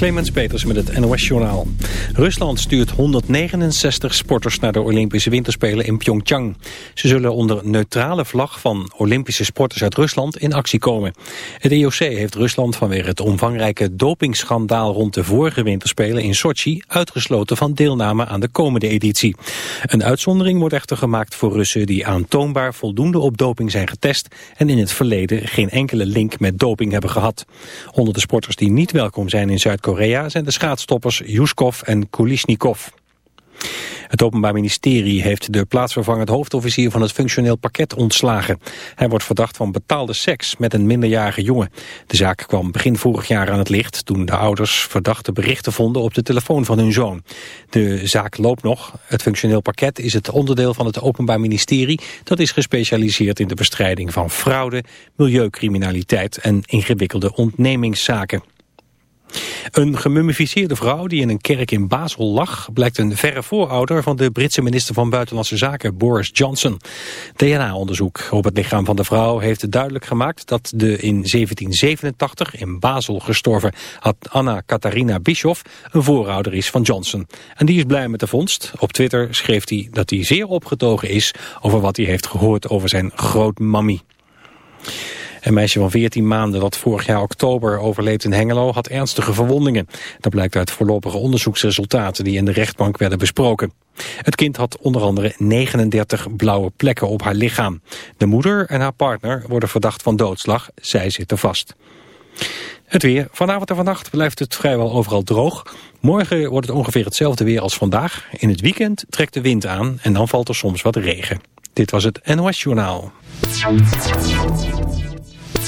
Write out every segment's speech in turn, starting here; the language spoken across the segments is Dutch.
Clemens Peters met het NOS-journaal. Rusland stuurt 169 sporters naar de Olympische Winterspelen in Pyeongchang. Ze zullen onder neutrale vlag van Olympische sporters uit Rusland in actie komen. Het IOC heeft Rusland vanwege het omvangrijke dopingschandaal rond de vorige Winterspelen in Sochi uitgesloten van deelname aan de komende editie. Een uitzondering wordt echter gemaakt voor Russen die aantoonbaar voldoende op doping zijn getest en in het verleden geen enkele link met doping hebben gehad. Onder de sporters die niet welkom zijn in Zuid-Korea Korea zijn de schaatstoppers Yuskov en Kulisnikov. Het Openbaar Ministerie heeft de plaatsvervangend hoofdofficier van het functioneel pakket ontslagen. Hij wordt verdacht van betaalde seks met een minderjarige jongen. De zaak kwam begin vorig jaar aan het licht toen de ouders verdachte berichten vonden op de telefoon van hun zoon. De zaak loopt nog. Het functioneel pakket is het onderdeel van het Openbaar Ministerie dat is gespecialiseerd in de bestrijding van fraude, milieucriminaliteit en ingewikkelde ontnemingszaken. Een gemummificeerde vrouw die in een kerk in Basel lag... blijkt een verre voorouder van de Britse minister van Buitenlandse Zaken, Boris Johnson. DNA-onderzoek op het lichaam van de vrouw heeft duidelijk gemaakt... dat de in 1787 in Basel gestorven Anna Catharina Bischoff... een voorouder is van Johnson. En die is blij met de vondst. Op Twitter schreef hij dat hij zeer opgetogen is... over wat hij heeft gehoord over zijn grootmammy. Een meisje van 14 maanden dat vorig jaar oktober overleed in Hengelo had ernstige verwondingen. Dat blijkt uit voorlopige onderzoeksresultaten die in de rechtbank werden besproken. Het kind had onder andere 39 blauwe plekken op haar lichaam. De moeder en haar partner worden verdacht van doodslag. Zij zitten vast. Het weer. Vanavond en vannacht blijft het vrijwel overal droog. Morgen wordt het ongeveer hetzelfde weer als vandaag. In het weekend trekt de wind aan en dan valt er soms wat regen. Dit was het NOS Journaal.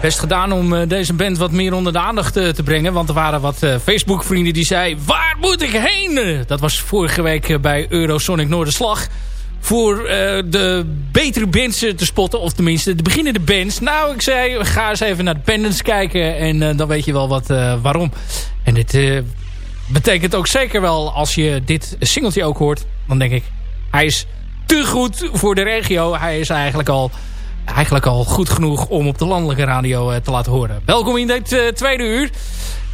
Best gedaan om eh, deze band wat meer onder de aandacht eh, te brengen. Want er waren wat uh, Facebook-vrienden die zeiden... Waar moet ik heen? Dat was vorige week bij Eurosonic Noorderslag. Voor de betere bands te spotten. Of tenminste de beginnende bands. Nou, ik zei, ga eens even naar de pendants kijken. En dan weet je wel wat, waarom. En dit betekent ook zeker wel... Als je dit singeltje ook hoort... Dan denk ik, hij is te goed voor de regio. Hij is eigenlijk al eigenlijk al goed genoeg om op de landelijke radio eh, te laten horen. Welkom in dit eh, tweede uur.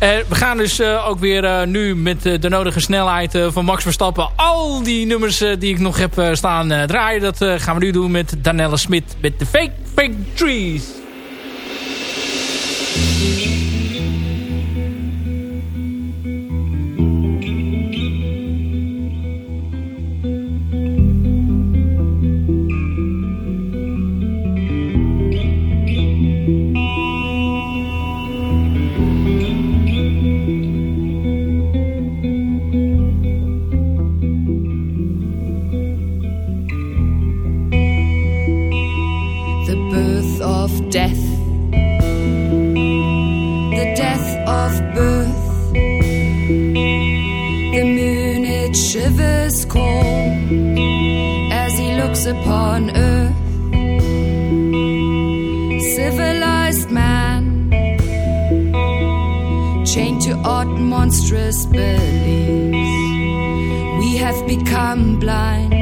Uh, we gaan dus ook weer nu met de nodige snelheid van Max Verstappen... al die nummers die ik nog heb staan draaien. Dat gaan we nu doen met Danelle Smit met de Fake Fake Trees. Upon earth. Civilized man, chained to odd, monstrous beliefs. We have become blind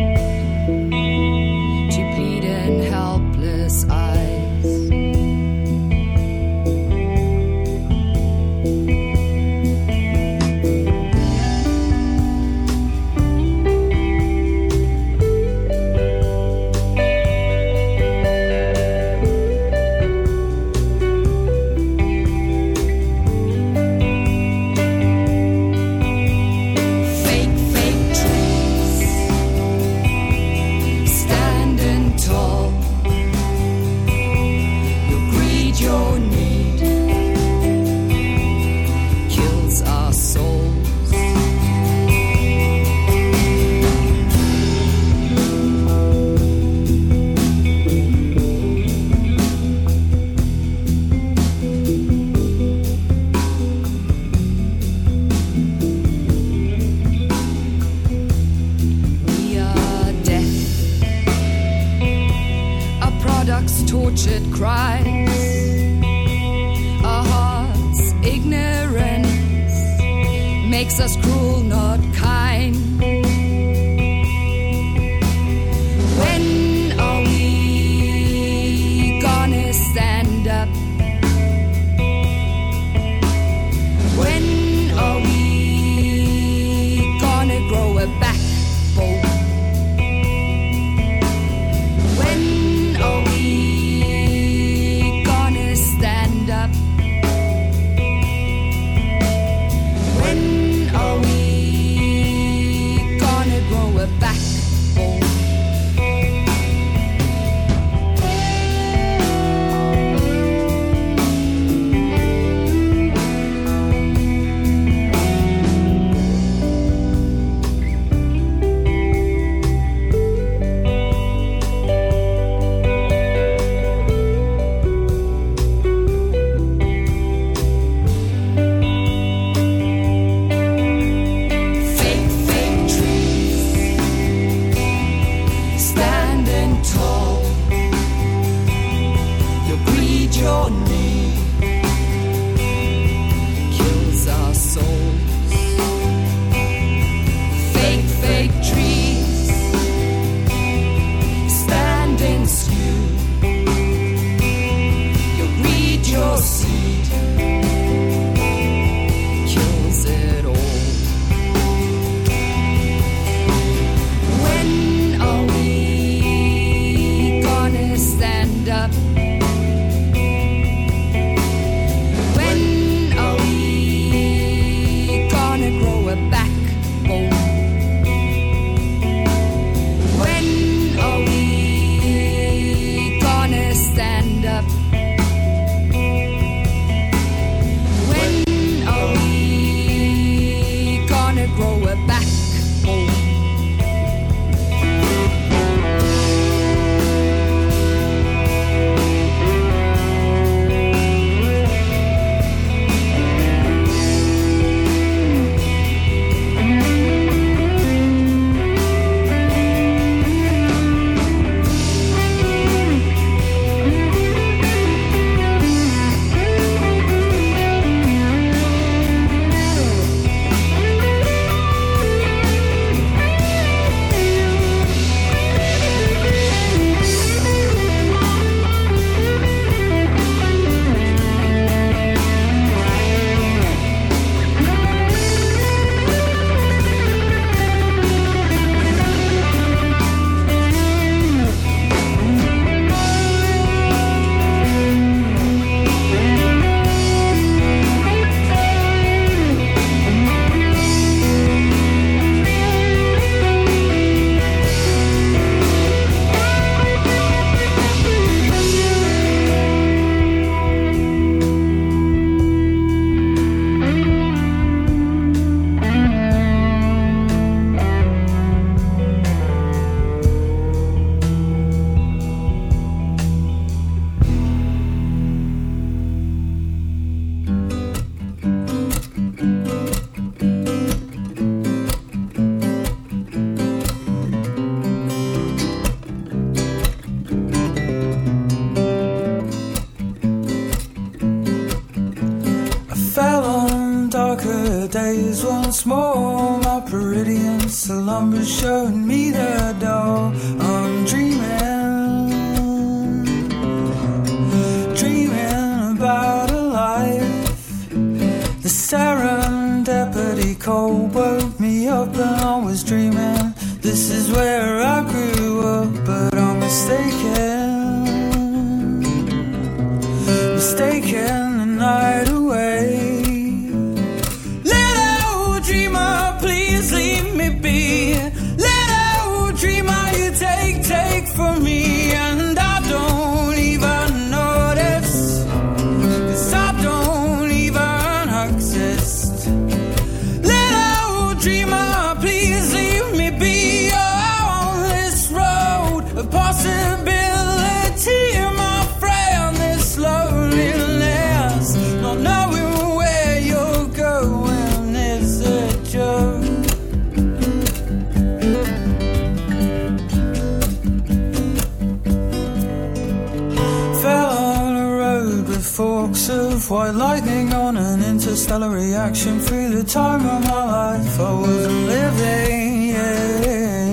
white lightning on an interstellar reaction Free the time of my life. I wasn't living, yeah.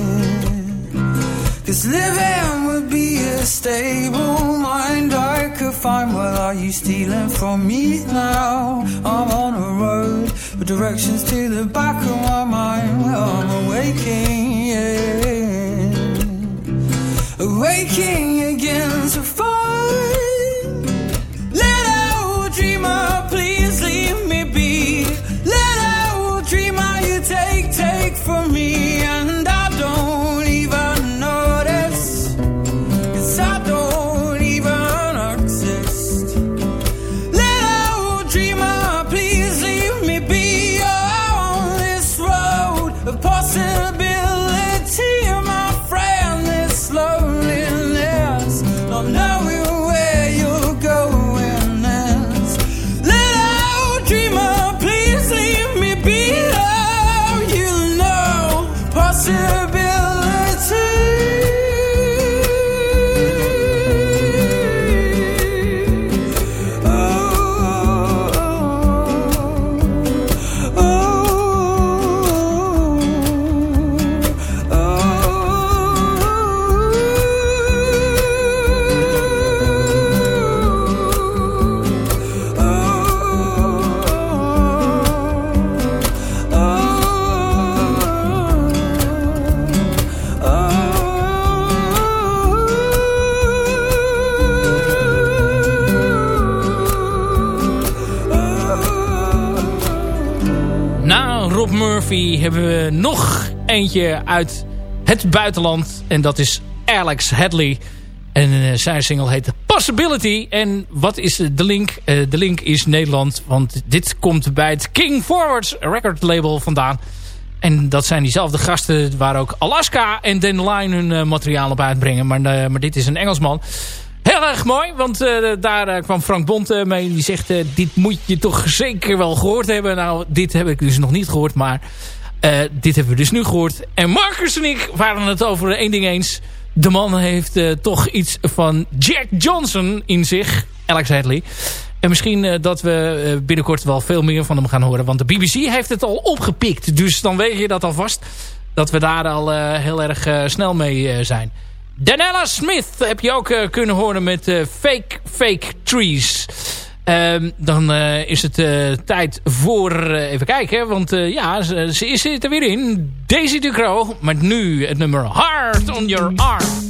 Cause living would be a stable mind I could find. Well, are you stealing from me now? I'm on a road with directions to the back of my mind. Well, I'm awaking, yeah. Awaking again to find for me. Hebben we nog eentje uit het buitenland. En dat is Alex Hadley. En eh, zijn single heet Possibility. En wat is de link? Eh, de link is Nederland. Want dit komt bij het King Forwards record label vandaan. En dat zijn diezelfde gasten waar ook Alaska en Dandelion hun eh, materiaal op uitbrengen. Maar, maar dit is een Engelsman. Heel erg mooi, want eh, daar eh, kwam Frank Bont eh, mee. Die zegt, eh, dit moet je toch zeker wel gehoord hebben. Nou, dit heb ik dus nog niet gehoord, maar dit hebben we dus nu gehoord. En Marcus en ik waren het over één ding eens. De man heeft toch iets van Jack Johnson in zich. Alex Hadley. En misschien dat we binnenkort wel veel meer van hem gaan horen. Want de BBC heeft het al opgepikt. Dus dan weet je dat alvast. Dat we daar al heel erg snel mee zijn. Danella Smith heb je ook eh, kunnen horen met eh, Fake Fake Trees. Ehm, dan eh, is het tijd voor... even kijken, want ja, ze, ze is er weer in. Daisy Ducro, met nu het nummer Heart on Your Arm.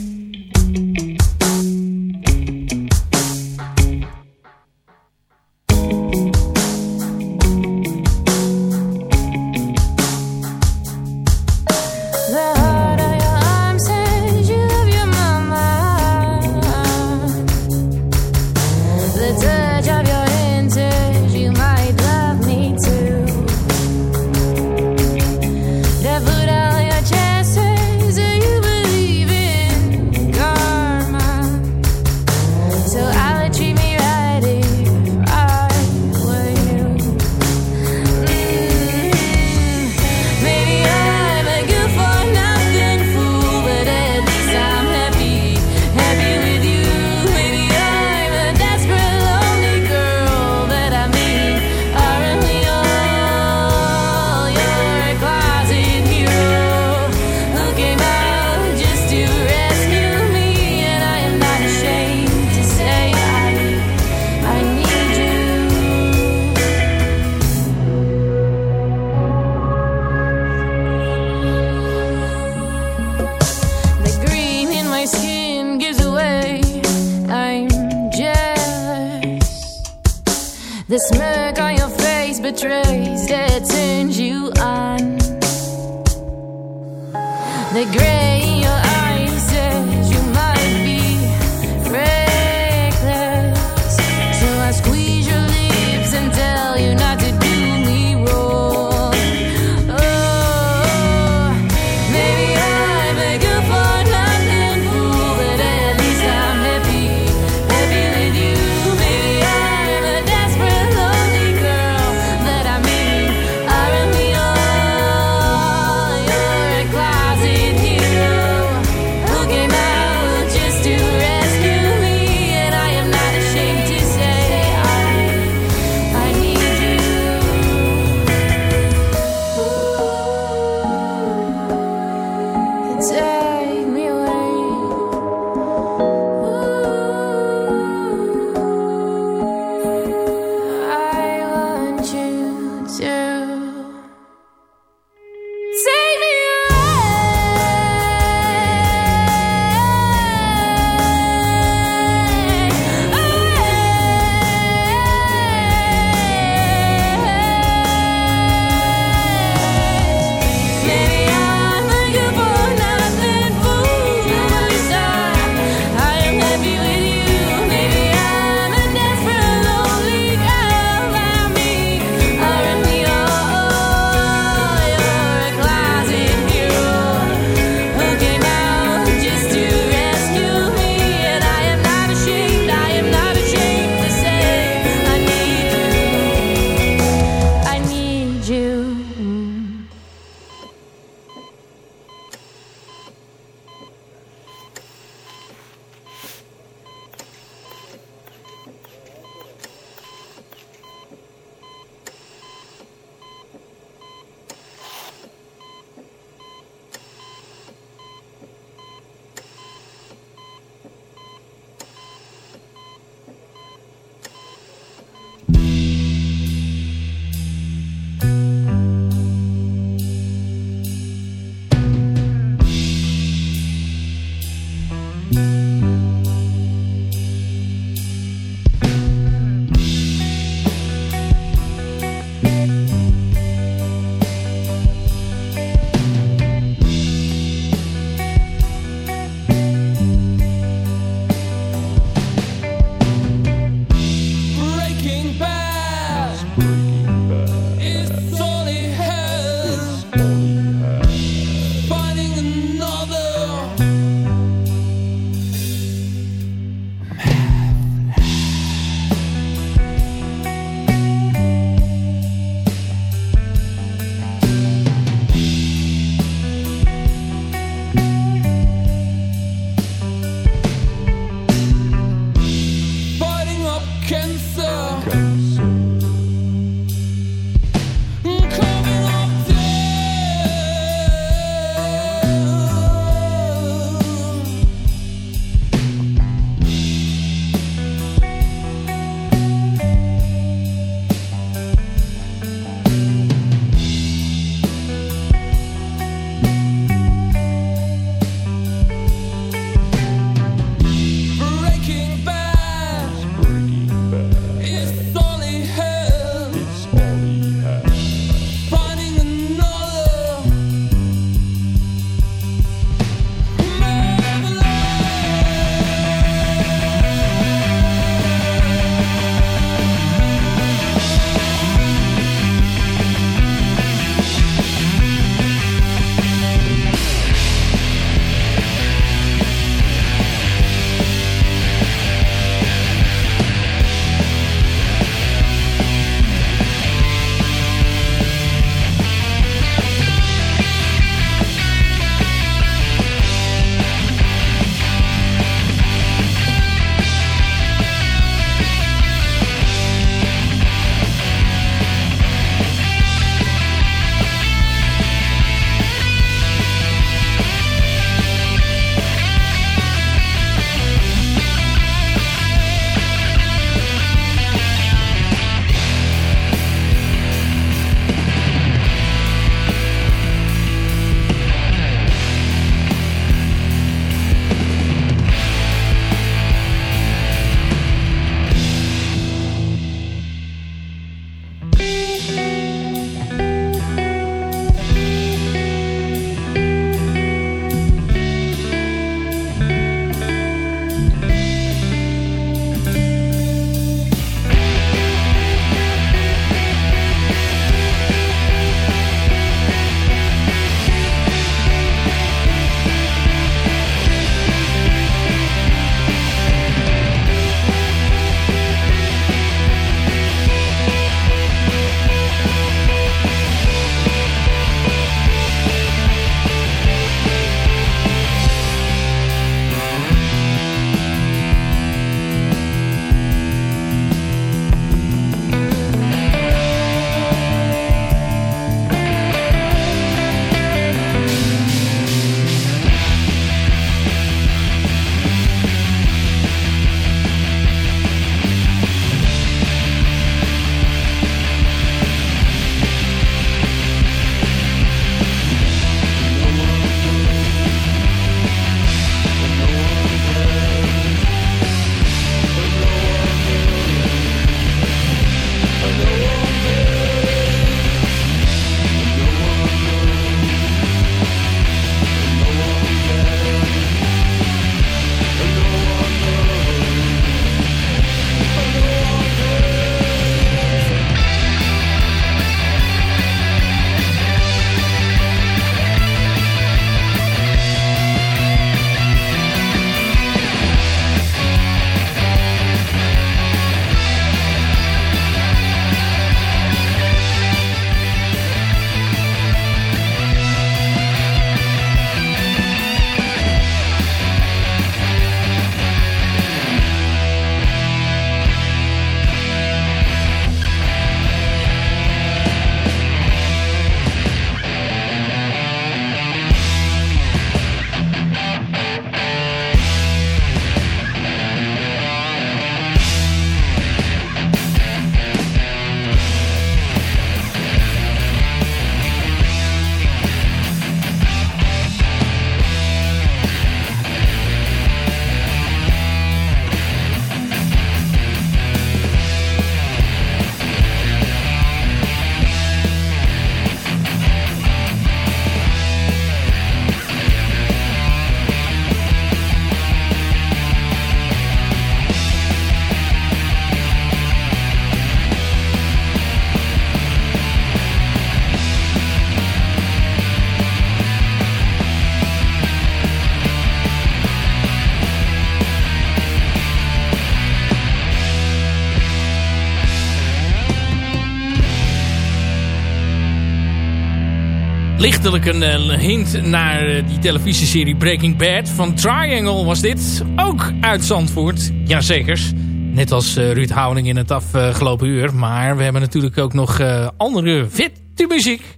Lichtelijk een, een hint naar eh, die televisieserie Breaking Bad. Van Triangle was dit. Ook uit Zandvoort. Jazekers. Net als eh, Ruud Houding in het afgelopen uur. Maar we hebben natuurlijk ook nog eh, andere vette muziek.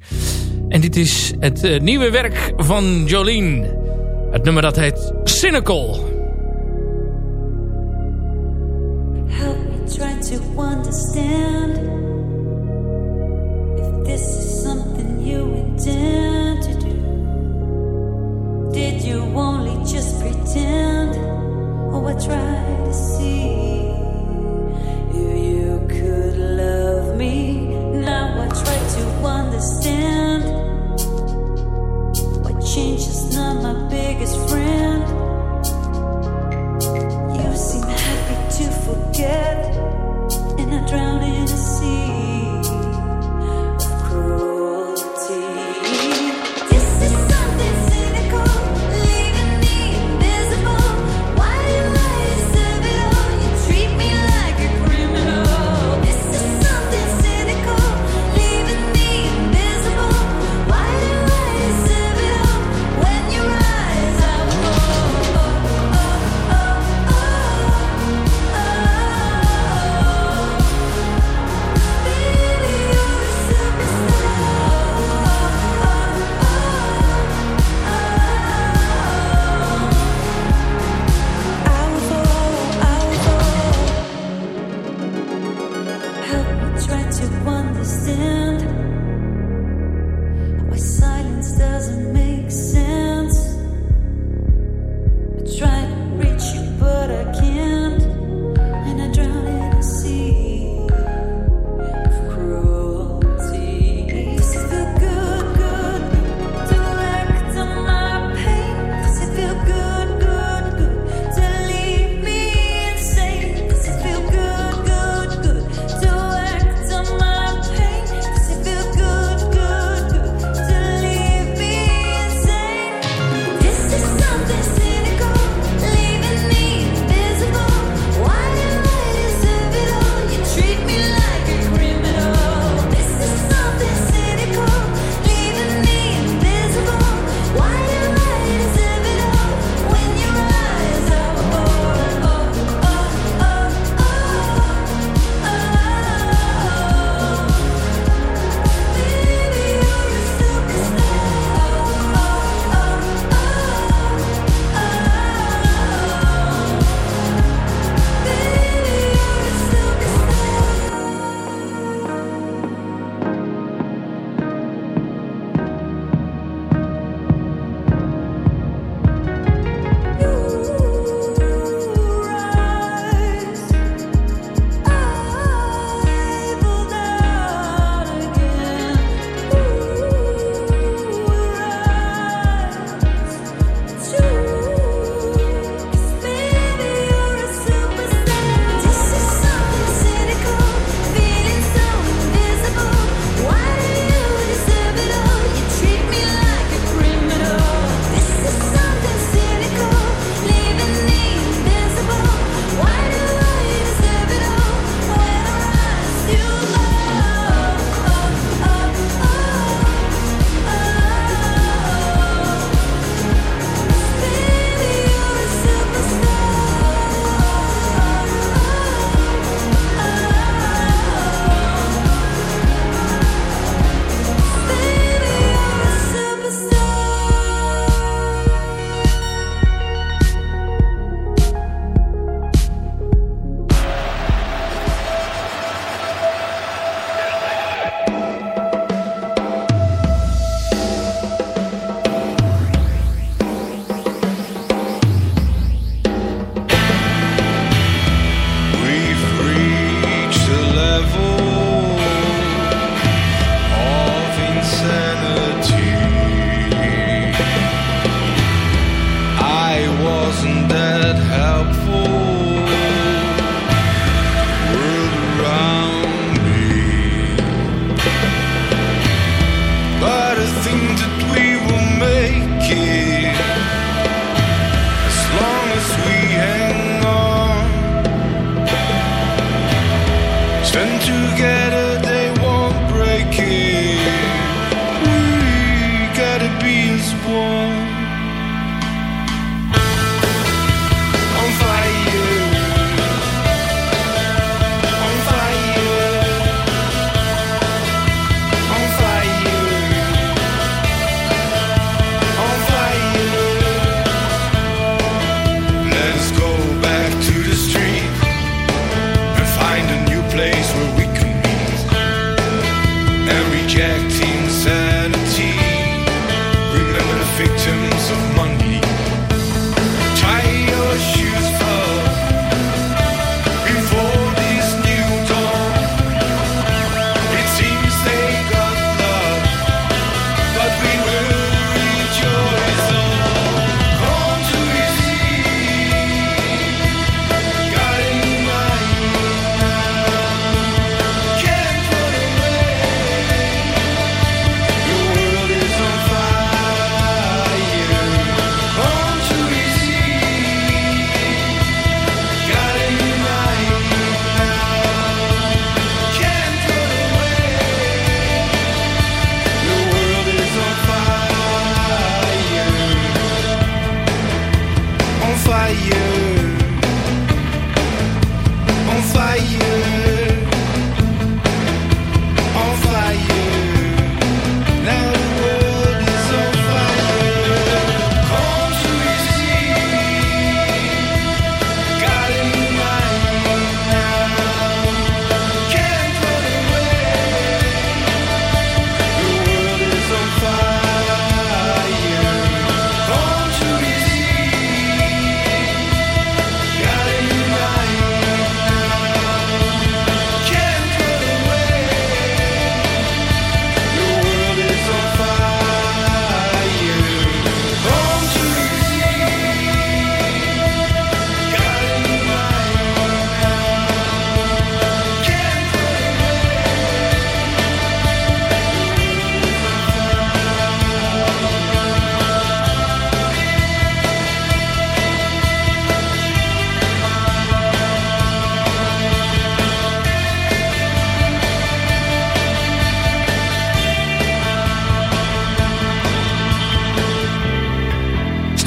En dit is het eh, nieuwe werk van Jolene. Het nummer dat heet Cynical. Help me try to understand try to see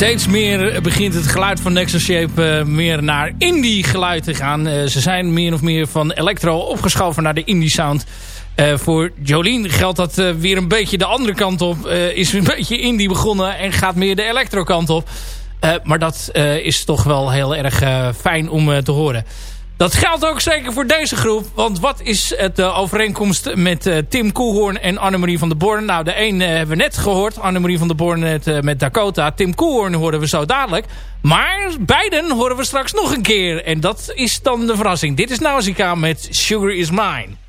Steeds meer begint het geluid van Nexus Shape eh, meer naar indie geluid te gaan. Eh, ze zijn meer of meer van electro opgeschoven naar de indie sound. Eh, voor Jolien geldt dat weer een beetje de andere kant op. Is een beetje indie begonnen en gaat meer de electro kant op. Maar dat is toch wel heel erg fijn om te horen. Dat geldt ook zeker voor deze groep. Want wat is het de overeenkomst met eh, Tim Koehoorn en Annemarie van der Born? Nou, de een eh, hebben we net gehoord. Annemarie van der Born net, eh, met Dakota. Tim Koehoorn horen we zo dadelijk. Maar beiden horen we straks nog een keer. En dat is dan de verrassing. Dit is Nausicaa met Sugar Is Mine.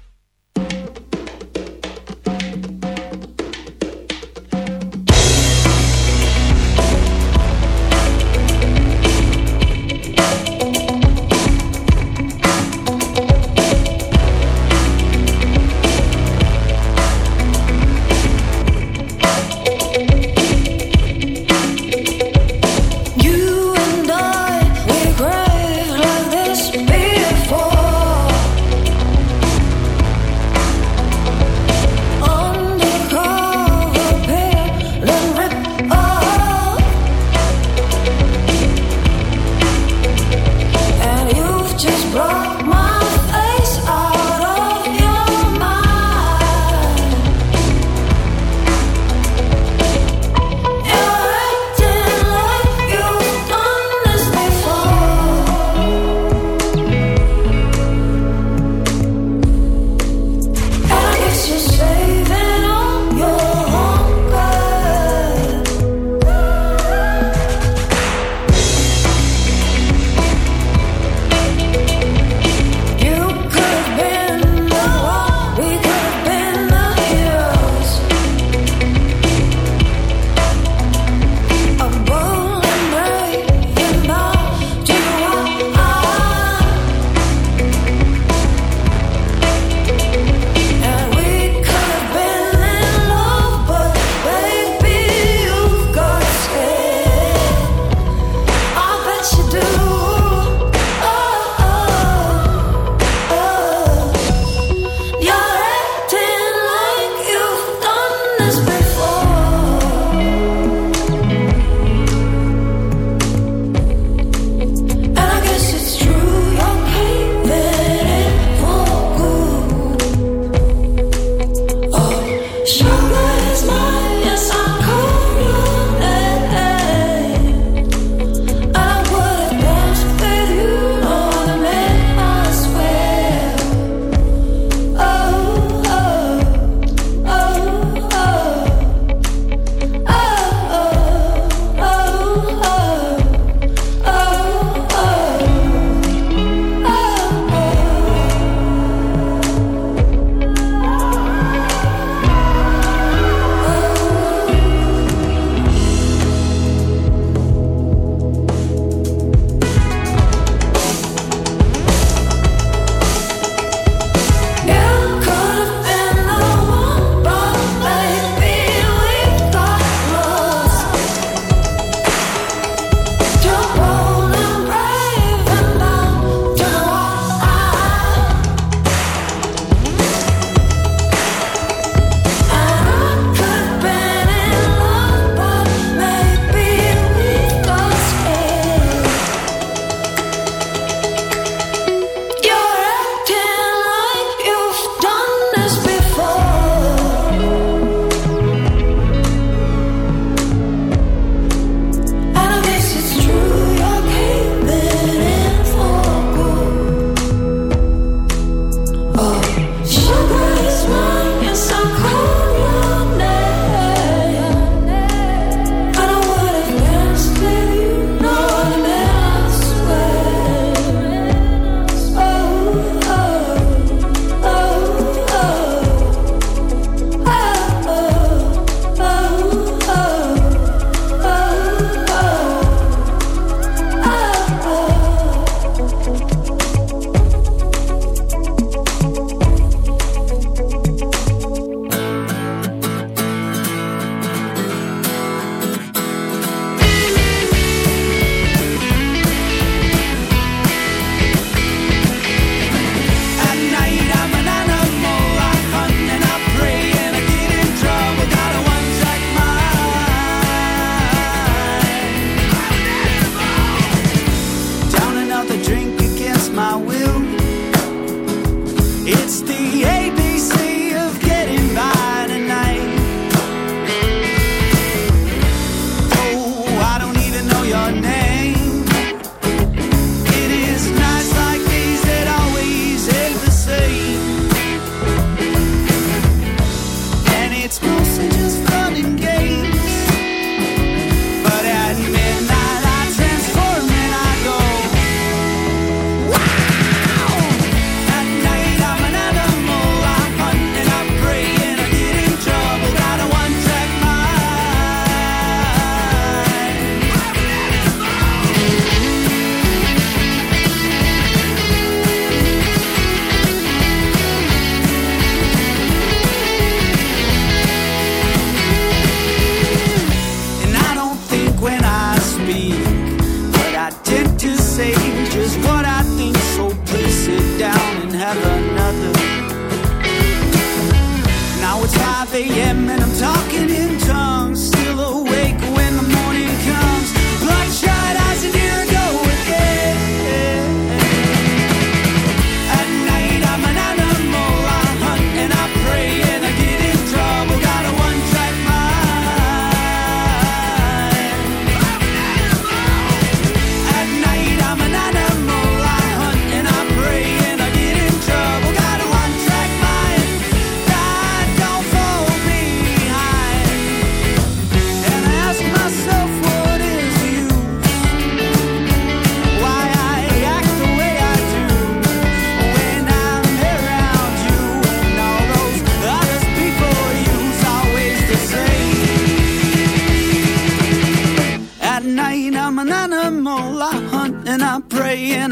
5 a.m. and I'm talking in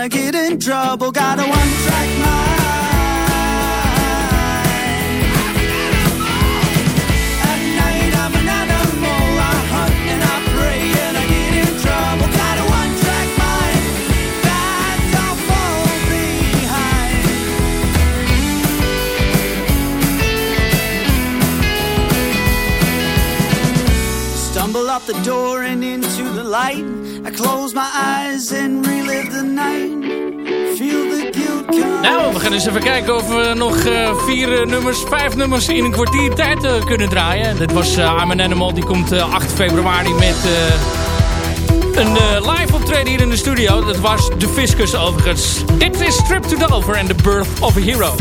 wanna get in trouble. Got a one track mind. At night I'm an animal. I hunt and I and I get in trouble. Got a one track mind that fall behind. Stumble up the door and into the light close my eyes and relive the night. Feel the guilt nou, we gaan eens even kijken of we nog eh, vier eh, nummers, vijf nummers in een kwartier tijd eh, kunnen draaien. Dit was uh, I'm Animal, die komt 8 februari met een live optreden hier in de studio. Dat was de Fiscus overigens. Dit is Trip to Dover and the Birth of a Hero.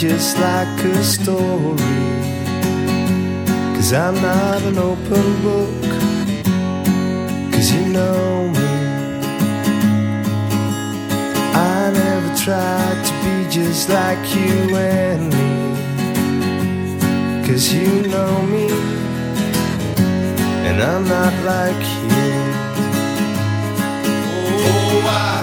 just like a story. Cause I'm not an open book, cause you know me. I never tried to be just like you and me, cause you know me, and I'm not like you. Oh, I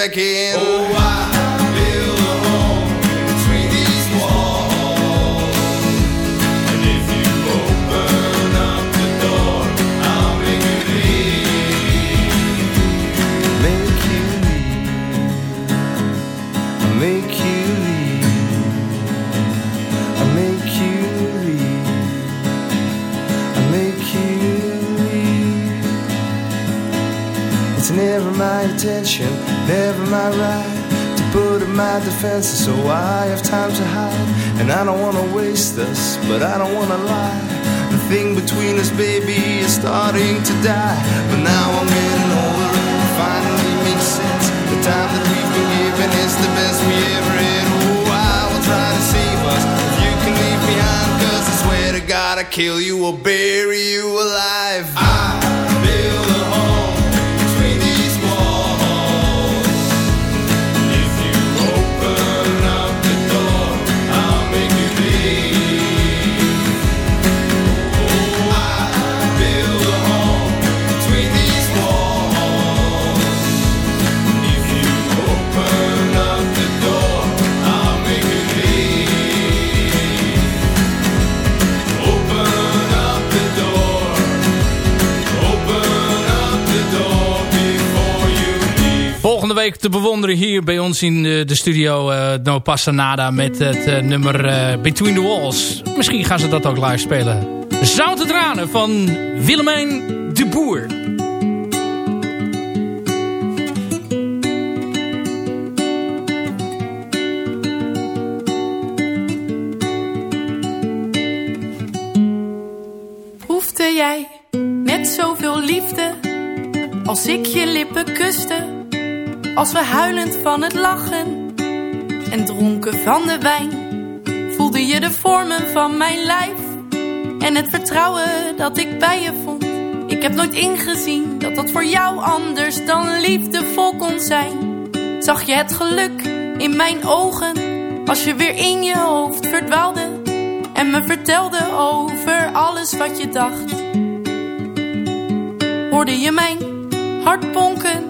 back in. Oh, my right to put up my defenses, so I have time to hide. And I don't wanna waste us, but I don't wanna lie. The thing between us, baby, is starting to die. But now I'm getting older, it finally makes sense. The time that we've been given is the best we ever had. Oh, I will try to save us. If you can leave behind, cause I swear to God, I'll kill you or bury you alive. I te bewonderen hier bij ons in de, de studio eh, No Passa Nada met het eh, nummer eh, Between the Walls. Misschien gaan ze dat ook live spelen. Zoute Tranen van Willemijn de Boer. Proefde jij net zoveel liefde als ik je lippen kuste? Als we huilend van het lachen en dronken van de wijn, voelde je de vormen van mijn lijf en het vertrouwen dat ik bij je vond. Ik heb nooit ingezien dat dat voor jou anders dan liefdevol kon zijn. Zag je het geluk in mijn ogen als je weer in je hoofd verdwaalde en me vertelde over alles wat je dacht. Hoorde je mijn hart bonken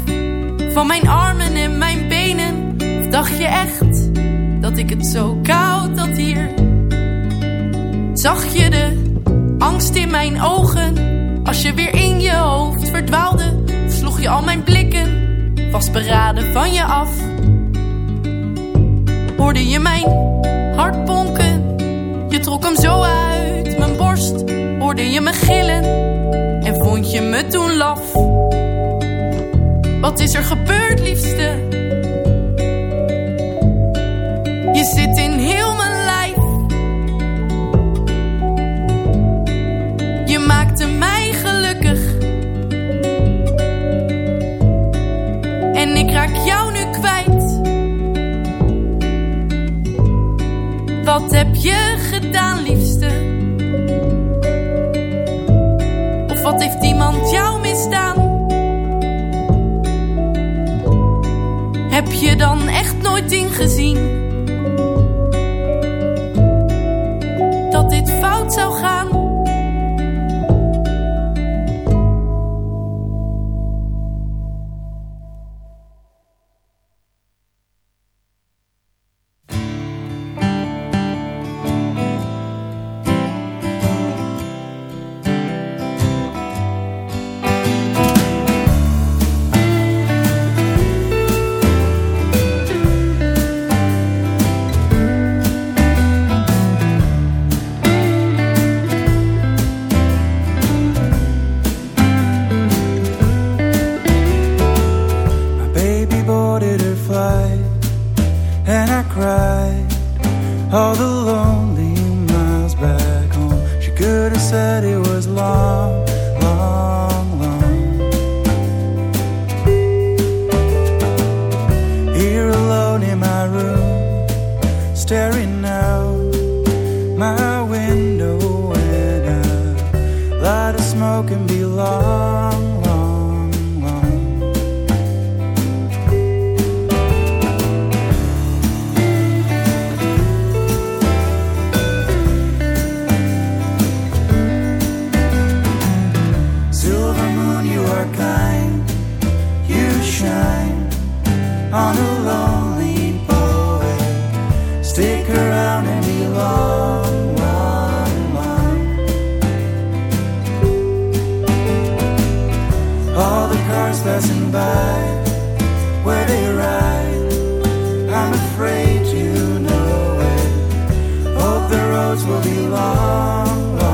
van mijn armen en mijn benen? Of dacht je echt dat ik het zo koud had hier? Zag je de angst in mijn ogen als je weer in je hoofd verdwaalde? Of sloeg je al mijn blikken vastberaden van je af? Hoorde je mijn hart bonken? Je trok hem zo uit mijn borst. Hoorde je me gillen? En vond je me toen laf? Wat is er gebeurd, liefste? Je zit in heel mijn lijf. Je maakte mij gelukkig. En ik raak jou nu kwijt. Wat heb je gedaan, liefste? Of wat heeft iemand jou misdaan? heb je dan echt nooit ingezien dat dit fout zou gaan? cars passing by, where they ride. I'm afraid you know it. Hope the roads will be long. long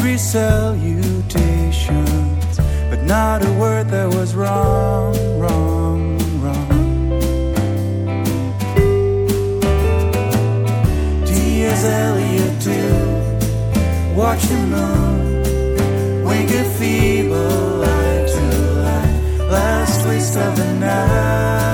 angry salutations, but not a word that was wrong, wrong, wrong. T.S. Elliot do, watch the moon, wink a feeble eye to light, last waste of the night.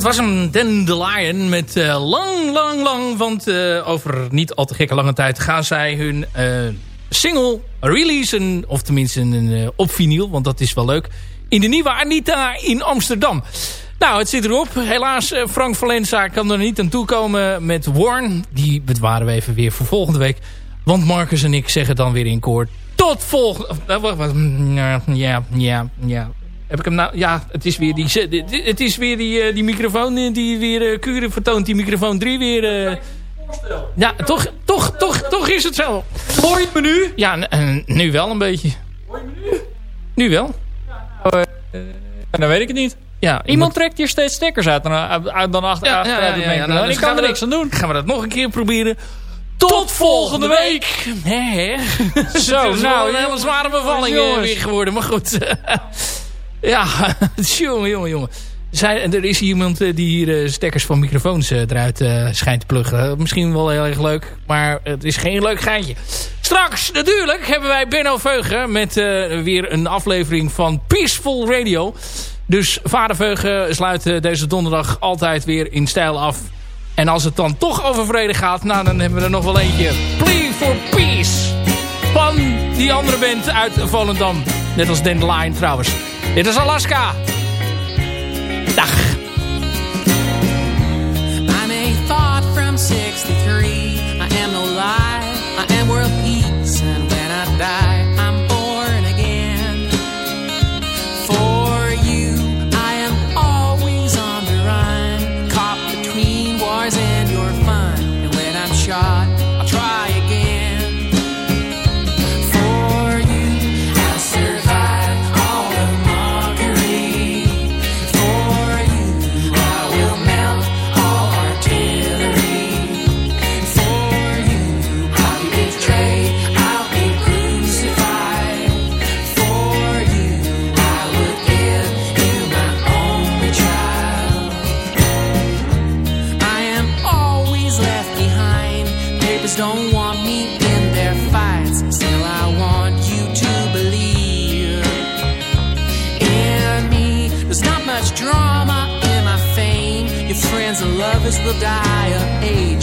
Dat was een Dandelion met eh, lang, lang, lang. Want eh, over niet al te gekke lange tijd gaan zij hun eh, single releasen. Of tenminste een, op vinyl, want dat is wel leuk. In de nieuwe Anita in Amsterdam. Nou, het zit erop. Helaas, Frank Valenza kan er niet aan toe komen met Warn. Die bewaren we even weer voor volgende week. Want Marcus en ik zeggen dan weer in koor... Tot volgende... Mm, ja, ja, ja. Heb ik hem nou... Ja, het is weer die, het is weer die, eh, die microfoon eh, die weer uh, kuren vertoont. Die microfoon 3 weer... eh, ja, toch, toch, toch, toch is het zo. Hoor je me nu? Ja, nu wel een beetje. Nu wel. Dan weet ik het niet. Ja, Iemand trekt hier steeds stekkers uit dan, uit, dan achter. Ja, ja, ja, ja, nou, dus ik kan er niks aan doen. Gaan we dat nog een keer proberen. Tot volgende week. Hè, hè. Zo, nou, een hele zware bevalling eh, weer geworden. Maar goed. ja, jongen, jongen, jongen. Zij, er is iemand eh, die hier eh, stekkers van microfoons eh, eruit schijnt te pluggen. Misschien wel heel erg leuk, maar het is geen leuk geintje. Straks natuurlijk hebben wij Benno Veugen met weer een aflevering van Peaceful Radio. Dus Vader Veugen sluit deze donderdag altijd weer in stijl af. En als het dan toch over vrede gaat, nou dan hebben we er nog wel eentje. Plea for Peace. Van die andere band uit Volendam. Net als Dandelion trouwens. Dit is Alaska. Dag. Will die of age,